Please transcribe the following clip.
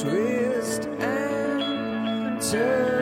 twist and turn.